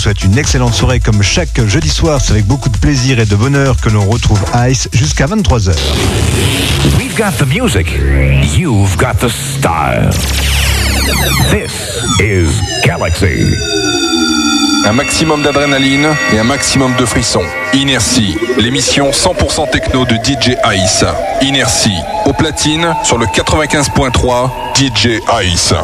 souhaite une excellente soirée comme chaque jeudi soir. C'est avec beaucoup de plaisir et de bonheur que l'on retrouve Ice jusqu'à 23h. We've got the music. You've got the style. This is Galaxy. Un maximum d'adrénaline et un maximum de frissons. Inertie, l'émission 100% techno de DJ Ice. Inertie, au platine sur le 95.3 DJ Ice.